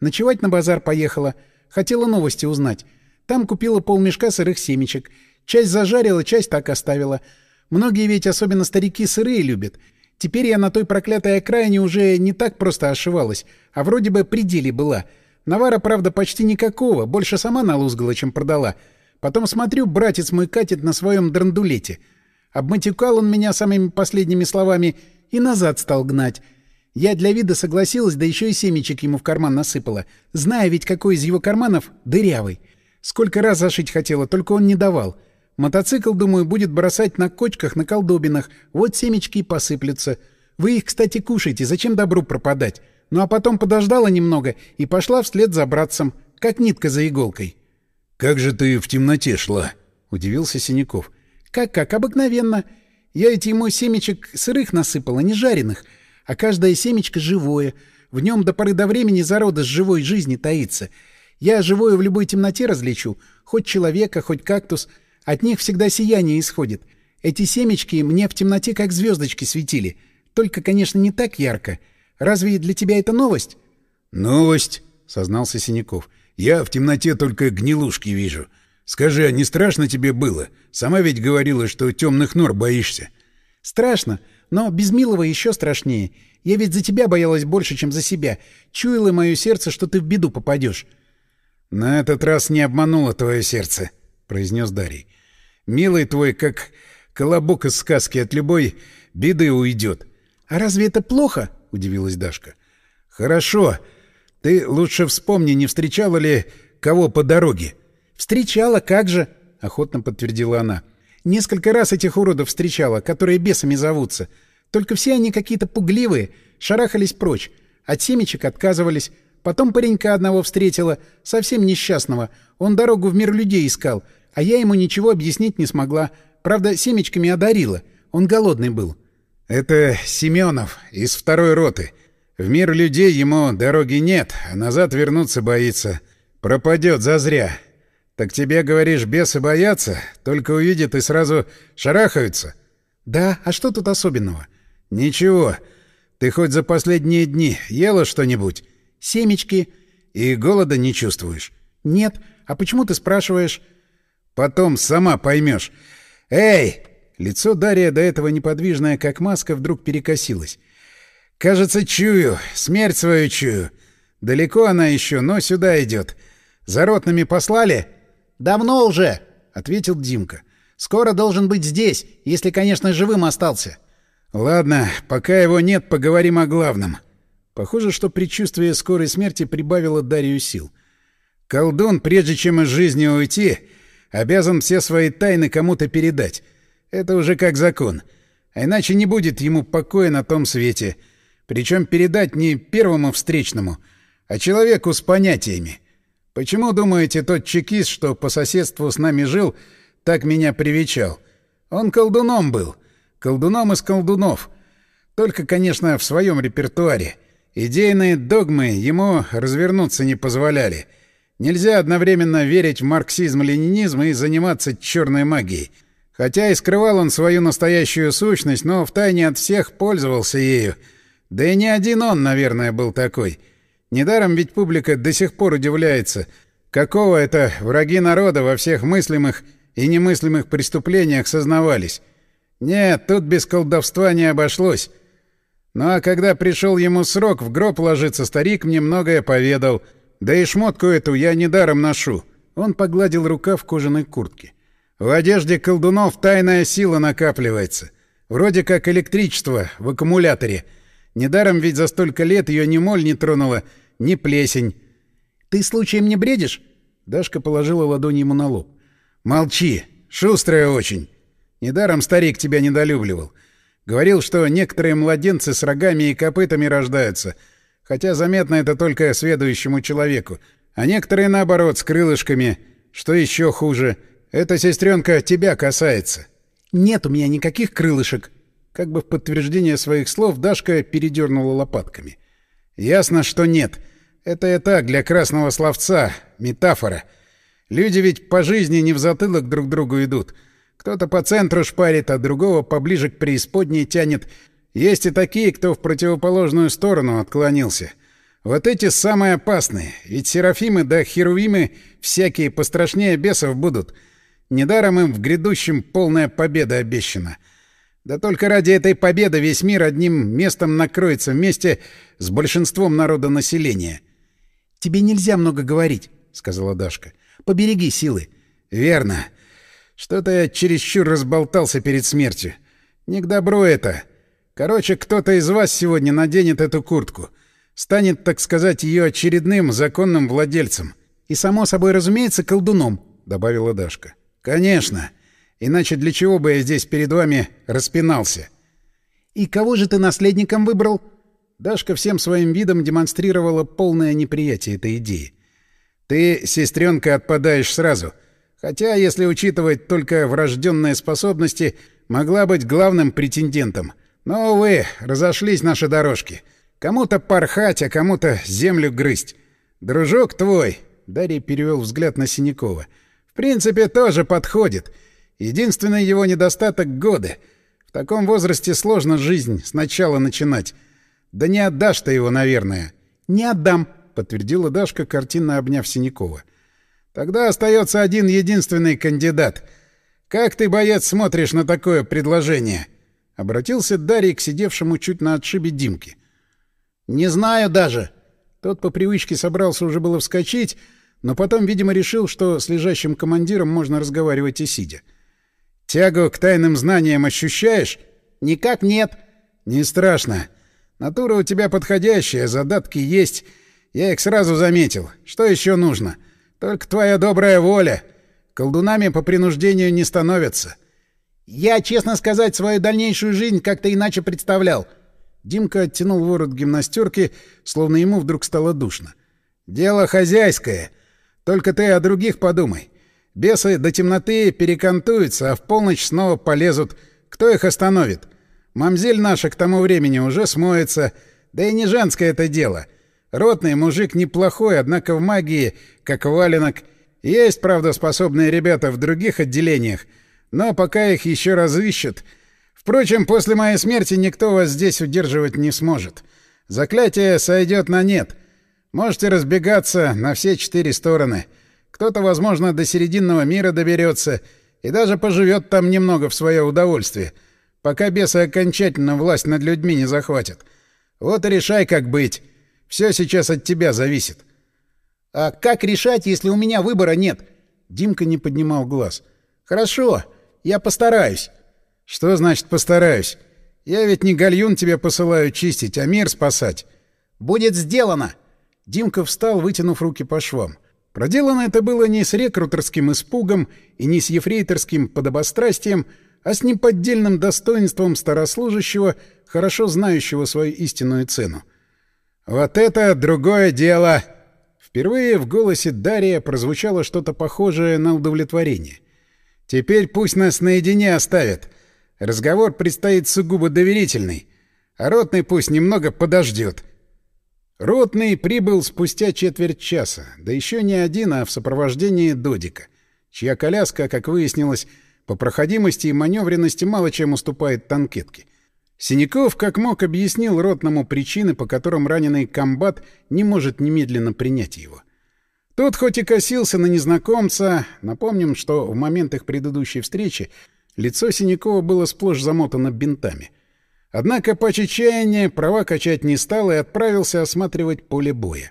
Speaker 1: Ночевать на базар поехала. Хотела новости узнать. Там купила полмешка сырых семечек. Часть зажарила, часть так оставила. Многие ведь, особенно старики, сырые любят. Теперь я на той проклятой окраине уже не так просто ошивалась, а вроде бы при деле была — Навара, правда, почти никакого, больше сама налузгала, чем продала. Потом смотрю, братец мой катит на своем драндулете. Обматюкал он меня самыми последними словами и назад стал гнать. Я для вида согласилась, да еще и семечек ему в карман насыпала, зная ведь, какой из его карманов дырявый. Сколько раз зашить хотела, только он не давал. Мотоцикл, думаю, будет бросать на кочках, на колдобинах. Вот семечки и посыплются. Вы их, кстати, кушайте, зачем добру пропадать? Ну а потом подождала немного и пошла вслед за братцем, как нитка за иголкой. — Как же ты в темноте шла? — удивился Синяков.
Speaker 2: — Как-как, обыкновенно. Я эти ему семечек сырых насыпала, не жареных, а каждое семечко живое. В нем до поры до времени зародыш живой жизни таится. Я живое в любой темноте различу, хоть человека, хоть кактус. От них всегда сияние исходит. Эти семечки мне в темноте как звездочки светили. Только, конечно, не так ярко. — Разве для тебя это новость?
Speaker 1: — Новость, — сознался Синяков. — Я в темноте только гнилушки вижу. Скажи, а не страшно тебе было? Сама ведь говорила, что темных нор боишься.
Speaker 2: — Страшно, но без милого еще страшнее. Я ведь за тебя боялась больше, чем за себя. Чуяло мое сердце, что ты в беду попадешь.
Speaker 1: — На этот раз не обмануло твое сердце, — произнес Дарий. — Милый твой, как колобок из сказки, от любой беды уйдет.
Speaker 2: — А разве это плохо? — удивилась Дашка.
Speaker 1: «Хорошо. Ты лучше вспомни, не встречала ли кого по дороге?»
Speaker 2: «Встречала, как же!» — охотно подтвердила она. «Несколько раз этих уродов встречала, которые бесами зовутся. Только все они какие-то пугливые, шарахались прочь. От семечек отказывались. Потом паренька одного встретила, совсем несчастного. Он дорогу в мир людей искал, а я ему ничего объяснить не смогла. Правда, семечками одарила. Он голодный был.
Speaker 1: «Это Семенов из второй роты. В мир людей ему дороги нет, а назад вернуться боится. Пропадет зазря. Так тебе, говоришь, бесы боятся? Только увидят и сразу шарахаются?»
Speaker 2: «Да, а что тут особенного?»
Speaker 1: «Ничего. Ты хоть за последние дни ела что-нибудь?»
Speaker 2: «Семечки».
Speaker 1: «И голода не чувствуешь?»
Speaker 2: «Нет. А почему ты спрашиваешь?»
Speaker 1: «Потом сама поймешь. Эй!» Лицо Дария, до этого неподвижное, как маска, вдруг перекосилось. «Кажется, чую. Смерть свою чую. Далеко она еще, но сюда идет. За ротными послали?»
Speaker 2: «Давно уже», — ответил Димка. «Скоро должен быть здесь, если, конечно, живым остался».
Speaker 1: «Ладно, пока его нет, поговорим о главном». Похоже, что предчувствие скорой смерти прибавило Дарью сил. Колдун, прежде чем из жизни уйти, обязан все свои тайны кому-то передать. Это уже как закон. А иначе не будет ему покоя на том свете. Причем передать не первому встречному, а человеку с понятиями. Почему, думаете, тот чекист, что по соседству с нами жил, так меня привечал? Он колдуном был. Колдуном из колдунов. Только, конечно, в своем репертуаре. Идейные догмы ему развернуться не позволяли. Нельзя одновременно верить в марксизм-ленинизм и заниматься черной магией. Хотя и скрывал он свою настоящую сущность, но втайне от всех пользовался ею. Да и не один он, наверное, был такой. Недаром ведь публика до сих пор удивляется, какого это враги народа во всех мыслимых и немыслимых преступлениях сознавались. Нет, тут без колдовства не обошлось. Ну а когда пришел ему срок в гроб ложиться, старик мне многое поведал. Да и шмотку эту я недаром ношу. Он погладил рука в кожаной куртке. В одежде колдунов тайная сила накапливается. Вроде как электричество в аккумуляторе. Недаром ведь за столько лет ее ни моль не тронула, ни плесень.
Speaker 2: «Ты случаем не бредишь?»
Speaker 1: Дашка положила ладонь ему на лоб. «Молчи! Шустрая очень!» Недаром старик тебя недолюбливал. Говорил, что некоторые младенцы с рогами и копытами рождаются, хотя заметно это только сведущему человеку, а некоторые, наоборот, с крылышками. Что еще хуже, эта сестренка тебя касается.
Speaker 2: «Нет у меня никаких крылышек»,
Speaker 1: как бы в подтверждение своих слов Дашка передернула лопатками. «Ясно, что нет. Это я так, для красного словца. Метафора. Люди ведь по жизни не в затылок друг другу идут. Кто-то по центру шпарит, а другого поближе к преисподней тянет. Есть и такие, кто в противоположную сторону отклонился. Вот эти самые опасные. Ведь серафимы да херувимы всякие пострашнее бесов будут. Недаром им в грядущем полная победа обещана». Да только ради этой победы весь мир одним местом накроется вместе с большинством народонаселения.
Speaker 2: — Тебе нельзя много говорить, — сказала Дашка. — Побереги силы.
Speaker 1: — Верно. Что-то я чересчур разболтался перед смертью. Не к добру это. Короче, кто-то из вас сегодня наденет эту куртку. Станет, так сказать, ее очередным законным владельцем.
Speaker 2: — И, само собой разумеется, колдуном, — добавила Дашка.
Speaker 1: — Конечно. — Иначе для чего бы я здесь перед вами распинался?
Speaker 2: — И кого же ты наследником выбрал?
Speaker 1: Дашка всем своим видом демонстрировала полное неприятие этой идеи. — Ты, сестренка, отпадаешь сразу. Хотя, если учитывать только врожденные способности, могла быть главным претендентом. Но, увы, разошлись наши дорожки. Кому-то порхать, а кому-то землю грызть. Дружок твой, — Дарья перевел взгляд на Синякова, — в принципе, тоже подходит — Единственный его недостаток — годы. В таком возрасте сложно жизнь сначала начинать. Да не отдашь ты его, наверное.
Speaker 2: — Не отдам, —
Speaker 1: подтвердила Дашка, картинно обняв Синякова. — Тогда остается один единственный кандидат. Как ты, боец, смотришь на такое предложение? — обратился Дарий к сидевшему чуть на отшибе Димке.
Speaker 2: — Не знаю даже.
Speaker 1: Тот по привычке собрался уже было вскочить, но потом, видимо, решил, что с лежащим командиром можно разговаривать и сидя. — Тягу к тайным знаниям ощущаешь?
Speaker 2: Никак нет.
Speaker 1: Не страшно. Натура у тебя подходящая, задатки есть. Я их сразу заметил. Что еще нужно? Только твоя добрая воля. Колдунами по принуждению не становятся.
Speaker 2: Я, честно сказать, свою дальнейшую жизнь как-то иначе представлял.
Speaker 1: Димка оттянул ворот гимнастерки, словно ему вдруг стало душно. «Дело хозяйское. Только ты о других подумай. Бесы до темноты перекантуются, а в полночь снова полезут. Кто их остановит? Мамзель наша к тому времени уже смоется. Да и не женское это дело. Ротный мужик неплохой, однако в магии, как валенок. Есть, правда, способные ребята в других отделениях, но пока их еще разыщут. Впрочем, после моей смерти никто вас здесь удерживать не сможет. Заклятие сойдет на нет. Можете разбегаться на все четыре стороны — кто-то, возможно, до серединного мира доберется и даже поживет там немного в свое удовольствие, пока бесы окончательно власть над людьми не захватят. Вот и решай, как быть. Все сейчас от тебя зависит.
Speaker 2: — А как решать, если у меня выбора нет?
Speaker 1: Димка не поднимал глаз.
Speaker 2: — Хорошо, я постараюсь.
Speaker 1: — Что значит «постараюсь»? Я ведь не гальюн тебя посылаю чистить, а мир спасать.
Speaker 2: — Будет сделано.
Speaker 1: Димка встал, вытянув руки по швам. Проделано это было не с рекрутерским испугом и не с ефрейторским подобострастием, а с неподдельным достоинством старослужащего, хорошо знающего свою истинную цену. «Вот это другое дело!» Впервые в голосе Дария прозвучало что-то похожее на удовлетворение. «Теперь пусть нас наедине оставят. Разговор предстоит сугубо доверительный, а ротный пусть немного подождет». Ротный прибыл спустя четверть часа, да еще не один, а в сопровождении Додика, чья коляска, как выяснилось, по проходимости и маневренности мало чем уступает танкетке. Синяков как мог объяснил Ротному причины, по которым раненый комбат не может немедленно принять его. Тот хоть и косился на незнакомца, напомним, что в момент их предыдущей встречи лицо Синякова было сплошь замотано бинтами — Однако по чаяния права качать не стал и отправился осматривать поле боя.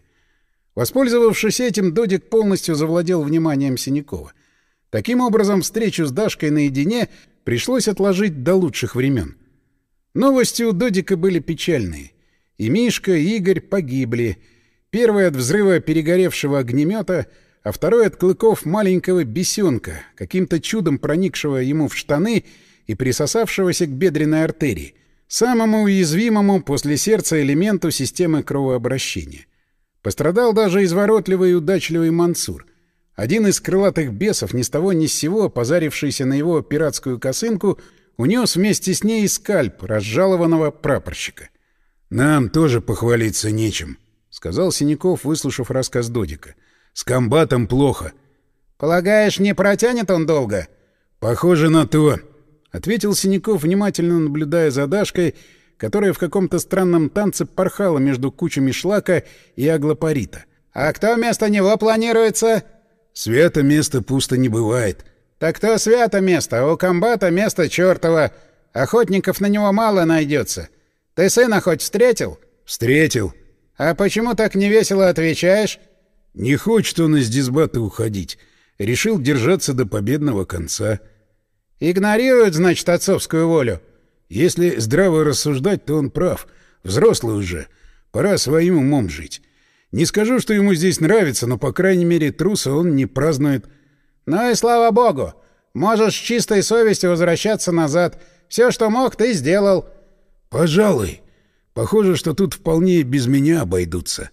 Speaker 1: Воспользовавшись этим, Додик полностью завладел вниманием Синякова. Таким образом, встречу с Дашкой наедине пришлось отложить до лучших времен. Новости у Додика были печальные. И Мишка, и Игорь погибли. Первый от взрыва перегоревшего огнемета, а второй от клыков маленького бесенка, каким-то чудом проникшего ему в штаны и присосавшегося к бедренной артерии, самому уязвимому после сердца элементу системы кровообращения. Пострадал даже изворотливый и удачливый Мансур. Один из крылатых бесов, ни с того ни с сего, позарившийся на его пиратскую косынку, унес вместе с ней скальп разжалованного прапорщика.
Speaker 3: «Нам тоже похвалиться нечем», — сказал Синяков, выслушав рассказ Додика. «С комбатом плохо».
Speaker 2: «Полагаешь, не протянет он долго?»
Speaker 3: «Похоже на то», —
Speaker 1: ответил Синяков, внимательно наблюдая за Дашкой, которая в каком-то странном танце порхала между кучами шлака и аглопарита.
Speaker 2: «А кто вместо него планируется?»
Speaker 3: «Свято место пусто не бывает».
Speaker 2: «Так кто свято место? У комбата место чертова. Охотников на него мало найдется. Ты сына хоть встретил?»
Speaker 3: «Встретил».
Speaker 2: «А почему так невесело отвечаешь?»
Speaker 3: «Не хочет он из дисбата уходить. Решил держаться до победного конца».
Speaker 2: Игнорирует, значит, отцовскую волю.
Speaker 3: Если здраво рассуждать, то он прав. Взрослый уже. Пора своим умом жить. Не скажу, что ему здесь нравится, но, по крайней мере, труса он не празднует.
Speaker 2: Ну и слава богу. Можешь с чистой совестью возвращаться назад. Все, что мог, ты сделал.
Speaker 3: Пожалуй. Похоже, что тут вполне без меня обойдутся.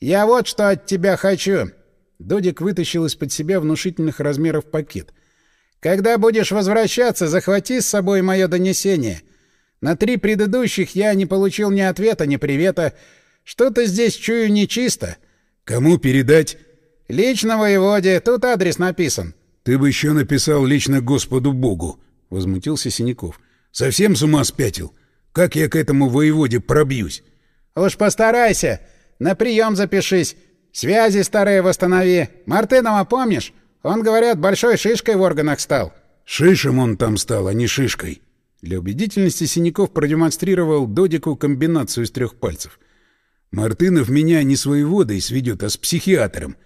Speaker 2: Я вот что от тебя хочу. Додик вытащил из-под себя внушительных размеров пакет — когда будешь возвращаться, захвати с собой мое донесение. На три предыдущих я не получил ни ответа, ни привета. Что-то здесь чую нечисто.
Speaker 3: Кому передать?
Speaker 2: Лично воеводе. Тут адрес написан.
Speaker 3: Ты бы еще написал лично Господу Богу, — возмутился Синяков. Совсем с ума спятил? Как я к этому воеводе пробьюсь?
Speaker 2: Уж постарайся. На прием запишись. Связи старые восстанови. Мартынова помнишь? Он, говорят, большой шишкой в органах стал.
Speaker 3: Шишем он там стал, а не шишкой.
Speaker 1: Для убедительности Синяков продемонстрировал Додику комбинацию из трех пальцев.
Speaker 3: Мартынов меня не с воеводой сведет, а с психиатром.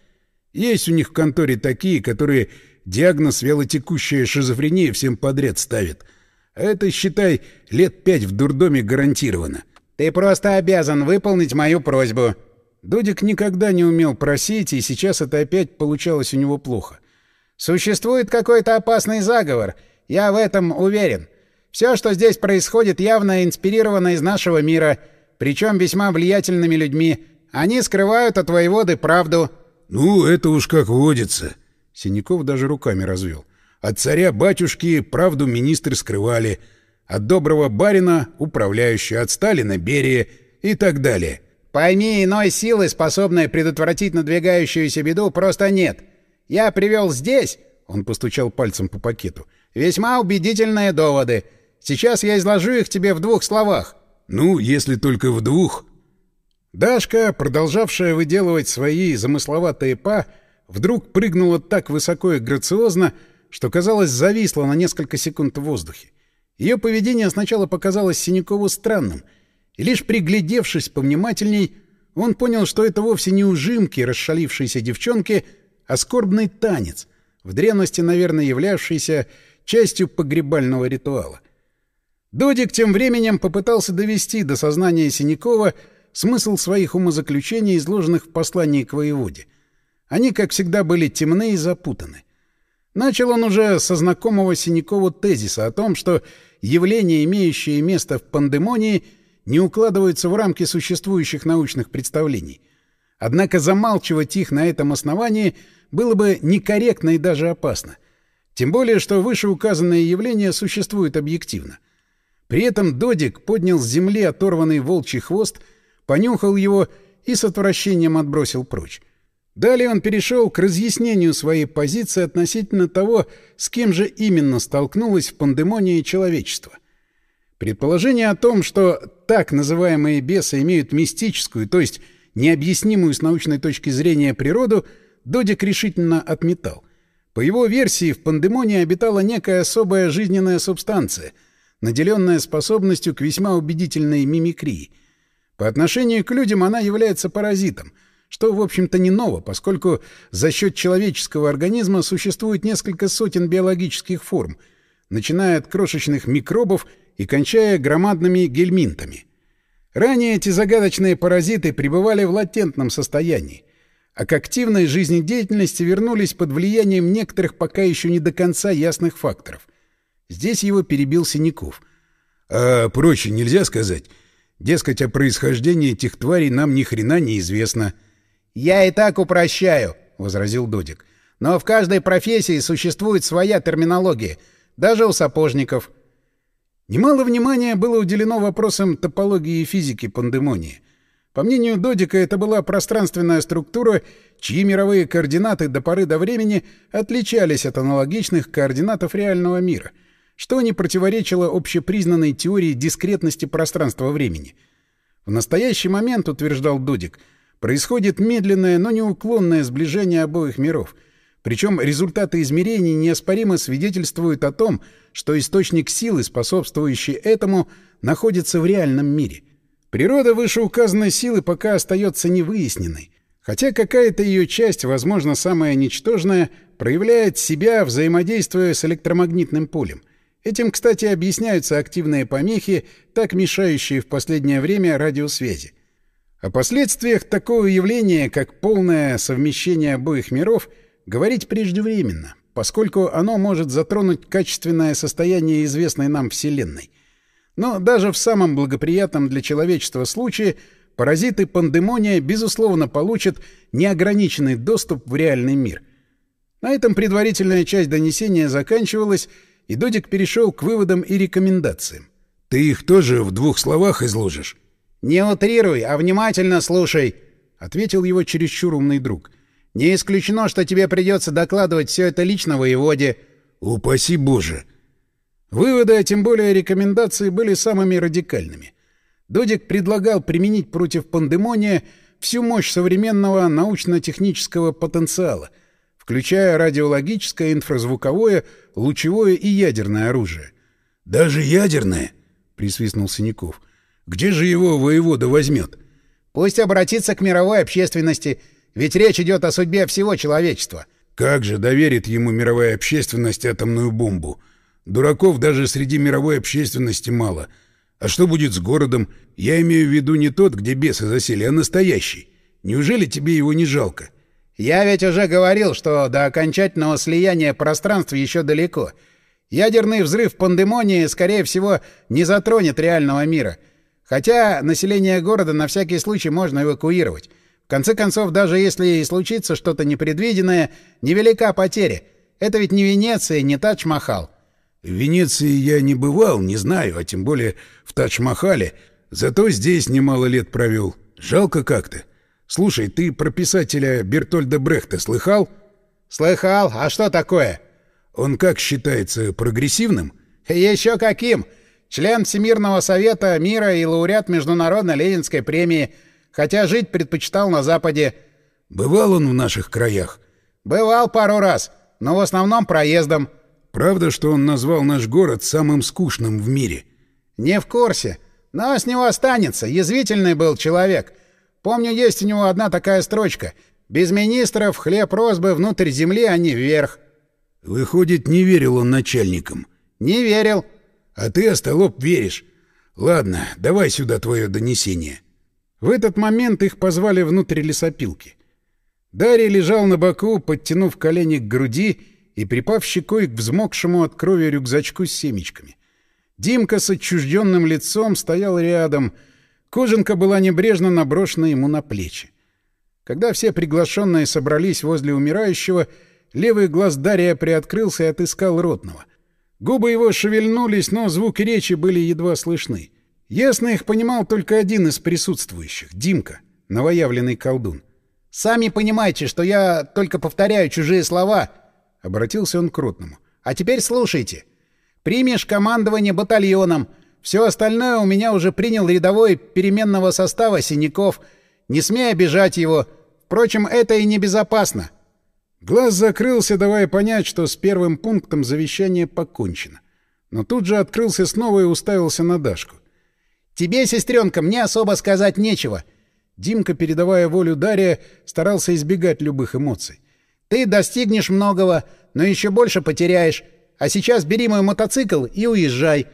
Speaker 3: Есть у них в конторе такие, которые диагноз вялотекущая шизофрения всем подряд ставят. А это, считай, лет пять в дурдоме гарантировано.
Speaker 2: Ты просто обязан выполнить мою просьбу.
Speaker 1: Додик никогда не умел просить, и сейчас это опять получалось у него плохо.
Speaker 2: Существует какой-то опасный заговор. Я в этом уверен. Все, что здесь происходит, явно инспирировано из нашего мира, причем весьма влиятельными людьми. Они скрывают от воеводы правду.
Speaker 3: — Ну, это уж как водится.
Speaker 1: Синяков даже руками развел. От царя-батюшки правду министры скрывали. От доброго барина — управляющие, от Сталина — Берия и так далее.
Speaker 2: Пойми, иной силы, способной предотвратить надвигающуюся беду, просто нет. — я привел здесь, — он постучал пальцем по пакету, — весьма убедительные доводы. Сейчас я изложу их тебе в двух словах.
Speaker 3: — Ну, если только в двух.
Speaker 1: Дашка, продолжавшая выделывать свои замысловатые па, вдруг прыгнула так высоко и грациозно, что, казалось, зависла на несколько секунд в воздухе. Ее поведение сначала показалось Синякову странным, и лишь приглядевшись повнимательней, он понял, что это вовсе не ужимки расшалившейся девчонки — а скорбный танец, в древности, наверное, являвшийся частью погребального ритуала. Додик тем временем попытался довести до сознания Синякова смысл своих умозаключений, изложенных в послании к воеводе. Они, как всегда, были темны и запутаны. Начал он уже со знакомого Синякову тезиса о том, что явления, имеющие место в пандемонии, не укладываются в рамки существующих научных представлений. Однако замалчивать их на этом основании было бы некорректно и даже опасно. Тем более, что вышеуказанные явления существуют объективно. При этом Додик поднял с земли оторванный волчий хвост, понюхал его и с отвращением отбросил прочь. Далее он перешел к разъяснению своей позиции относительно того, с кем же именно столкнулось в пандемонии человечество. Предположение о том, что так называемые бесы имеют мистическую, то есть необъяснимую с научной точки зрения природу — Додик решительно отметал. По его версии, в пандемонии обитала некая особая жизненная субстанция, наделенная способностью к весьма убедительной мимикрии. По отношению к людям она является паразитом, что, в общем-то, не ново, поскольку за счет человеческого организма существует несколько сотен биологических форм, начиная от крошечных микробов и кончая громадными гельминтами. Ранее эти загадочные паразиты пребывали в латентном состоянии, а к активной жизнедеятельности вернулись под влиянием некоторых пока еще не до конца ясных факторов.
Speaker 3: Здесь его перебил Синяков. «А проще нельзя сказать? Дескать, о происхождении этих тварей нам ни хрена не известно».
Speaker 2: «Я и так упрощаю», — возразил Додик. «Но в каждой профессии существует своя терминология, даже у сапожников».
Speaker 3: Немало внимания было уделено вопросам топологии и физики пандемонии. По мнению Додика, это была пространственная структура, чьи мировые координаты до поры до времени отличались от аналогичных координатов реального мира, что не противоречило общепризнанной теории дискретности пространства-времени. В настоящий момент, утверждал Додик, происходит медленное, но неуклонное сближение обоих миров — причем результаты измерений неоспоримо свидетельствуют о том, что источник силы, способствующий этому, находится в реальном мире. Природа вышеуказанной силы пока остается невыясненной, хотя какая-то ее часть, возможно, самая ничтожная, проявляет себя, взаимодействуя с электромагнитным полем. Этим, кстати, объясняются активные помехи, так мешающие в последнее время радиосвязи. О последствиях такого явления, как полное совмещение обоих миров — Говорить преждевременно, поскольку оно может затронуть качественное состояние известной нам Вселенной. Но даже в самом благоприятном для человечества случае паразиты пандемония, безусловно, получат неограниченный доступ в реальный мир. На этом предварительная часть донесения заканчивалась, и Додик перешел к выводам и рекомендациям. «Ты их тоже в двух словах изложишь?»
Speaker 2: «Не утрируй, а внимательно слушай», — ответил его чересчур умный друг — не исключено, что тебе придется докладывать все это лично воеводе.
Speaker 3: Упаси Боже! Выводы, а тем более рекомендации, были самыми радикальными. Додик предлагал применить против пандемония всю мощь современного научно-технического потенциала, включая радиологическое, инфразвуковое, лучевое и ядерное оружие. «Даже ядерное?» — присвистнул Синяков. «Где же его воевода возьмет?»
Speaker 2: «Пусть обратится к мировой общественности», ведь речь идет о судьбе всего человечества.
Speaker 3: Как же доверит ему мировая общественность атомную бомбу? Дураков даже среди мировой общественности мало. А что будет с городом? Я имею в виду не тот, где бесы засели, а настоящий. Неужели тебе его не жалко?
Speaker 2: Я ведь уже говорил, что до окончательного слияния пространств еще далеко. Ядерный взрыв пандемонии, скорее всего, не затронет реального мира. Хотя население города на всякий случай можно эвакуировать. В конце концов, даже если и случится что-то непредвиденное, невелика потеря. Это ведь не Венеция, не Тадж-Махал.
Speaker 3: В Венеции я не бывал, не знаю, а тем более в Тадж-Махале. Зато здесь немало лет провел. Жалко как-то. Слушай, ты про писателя Бертольда Брехта слыхал?
Speaker 2: Слыхал. А что такое?
Speaker 3: Он как считается прогрессивным?
Speaker 2: Еще каким. Член Всемирного совета мира и лауреат Международной Ленинской премии — хотя жить предпочитал на Западе.
Speaker 3: Бывал он в наших краях?
Speaker 2: Бывал пару раз, но в основном проездом.
Speaker 3: Правда, что он назвал наш город самым скучным в мире?
Speaker 2: Не в курсе. Но с него останется. Язвительный был человек. Помню, есть у него одна такая строчка. «Без министров хлеб рос бы внутрь земли, а не вверх».
Speaker 3: Выходит, не верил он начальникам.
Speaker 2: Не верил.
Speaker 3: А ты, остолоп, веришь. Ладно, давай сюда твое донесение. В этот момент их позвали внутрь лесопилки. Дарья лежал на боку, подтянув колени к груди и припав щекой к взмокшему от крови рюкзачку с семечками. Димка с отчужденным лицом стоял рядом. Кожанка была небрежно наброшена ему на плечи. Когда все приглашенные собрались возле умирающего, левый глаз Дария приоткрылся и отыскал ротного. Губы его шевельнулись, но звуки речи были едва слышны. Ясно их понимал только один из присутствующих — Димка, новоявленный колдун.
Speaker 2: «Сами понимаете, что я только повторяю чужие слова», — обратился он к Ротному. «А теперь слушайте. Примешь командование батальоном. Все остальное у меня уже принял рядовой переменного состава Синяков. Не смей обижать его. Впрочем, это и небезопасно».
Speaker 3: Глаз закрылся, давая понять, что с первым пунктом завещания покончено. Но тут же открылся снова и уставился на Дашку.
Speaker 2: Тебе, сестренка, мне особо сказать нечего.
Speaker 3: Димка, передавая волю Дарья, старался избегать любых эмоций.
Speaker 2: Ты достигнешь многого, но еще больше потеряешь. А сейчас бери мой мотоцикл и уезжай.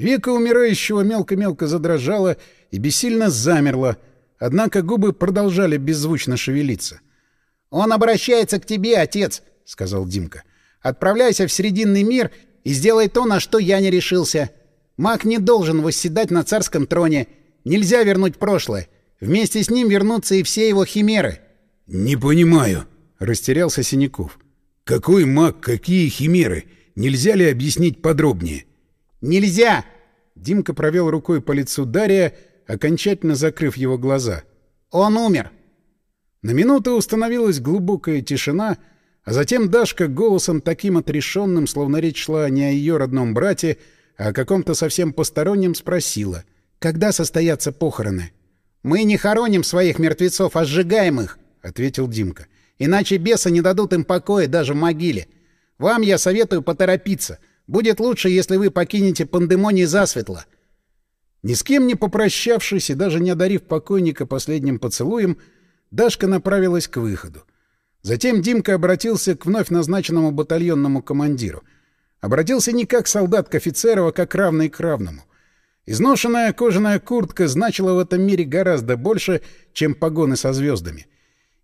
Speaker 3: Века умирающего мелко-мелко задрожала и бессильно замерла, однако губы продолжали беззвучно шевелиться.
Speaker 2: «Он обращается к тебе, отец», — сказал Димка. «Отправляйся в Срединный мир и сделай то, на что я не решился. Маг не должен восседать на царском троне. Нельзя вернуть прошлое. Вместе с ним вернутся и все его химеры.
Speaker 3: — Не понимаю, — растерялся Синяков. — Какой маг, какие химеры? Нельзя ли объяснить подробнее?
Speaker 2: — Нельзя!
Speaker 1: Димка провел рукой по лицу Дария, окончательно закрыв его глаза.
Speaker 2: — Он умер!
Speaker 1: На минуту установилась глубокая тишина, а затем Дашка голосом таким отрешенным, словно речь шла не о ее родном брате, а о каком-то совсем постороннем спросила. «Когда состоятся похороны?»
Speaker 2: «Мы не хороним своих мертвецов, а сжигаем их», — ответил Димка. «Иначе бесы не дадут им покоя даже в могиле. Вам я советую поторопиться. Будет лучше, если вы покинете пандемоний засветло».
Speaker 1: Ни с кем не попрощавшись и даже не одарив покойника последним поцелуем, Дашка направилась к выходу. Затем Димка обратился к вновь назначенному батальонному командиру. Обратился не как солдат к офицеру, а как равный к равному. Изношенная кожаная куртка значила в этом мире гораздо больше, чем погоны со звездами.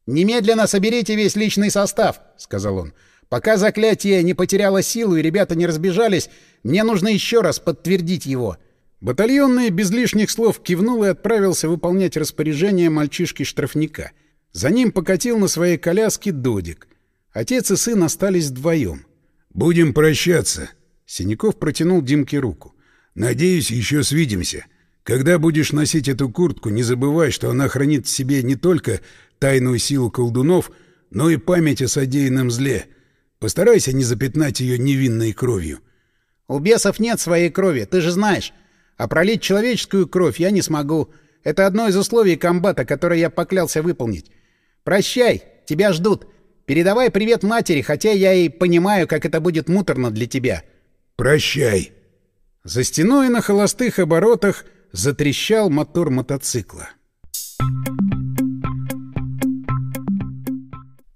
Speaker 2: «Немедленно соберите весь личный состав», — сказал он. «Пока заклятие не потеряло силу и ребята не разбежались, мне нужно еще раз подтвердить его».
Speaker 1: Батальонный без лишних слов кивнул и отправился выполнять распоряжение мальчишки-штрафника. За ним покатил на своей коляске Додик. Отец и сын остались вдвоем.
Speaker 3: «Будем прощаться», — Синяков протянул Димке руку. «Надеюсь, еще свидимся. Когда будешь носить эту куртку, не забывай, что она хранит в себе не только тайную силу колдунов, но и память о содеянном зле. Постарайся не запятнать ее невинной кровью».
Speaker 2: «У бесов нет своей крови, ты же знаешь. А пролить человеческую кровь я не смогу. Это одно из условий комбата, которое я поклялся выполнить. Прощай, тебя ждут. Передавай привет матери, хотя я и понимаю, как это будет муторно для тебя.
Speaker 3: Прощай.
Speaker 1: За стеной на холостых оборотах затрещал мотор мотоцикла. Thank you.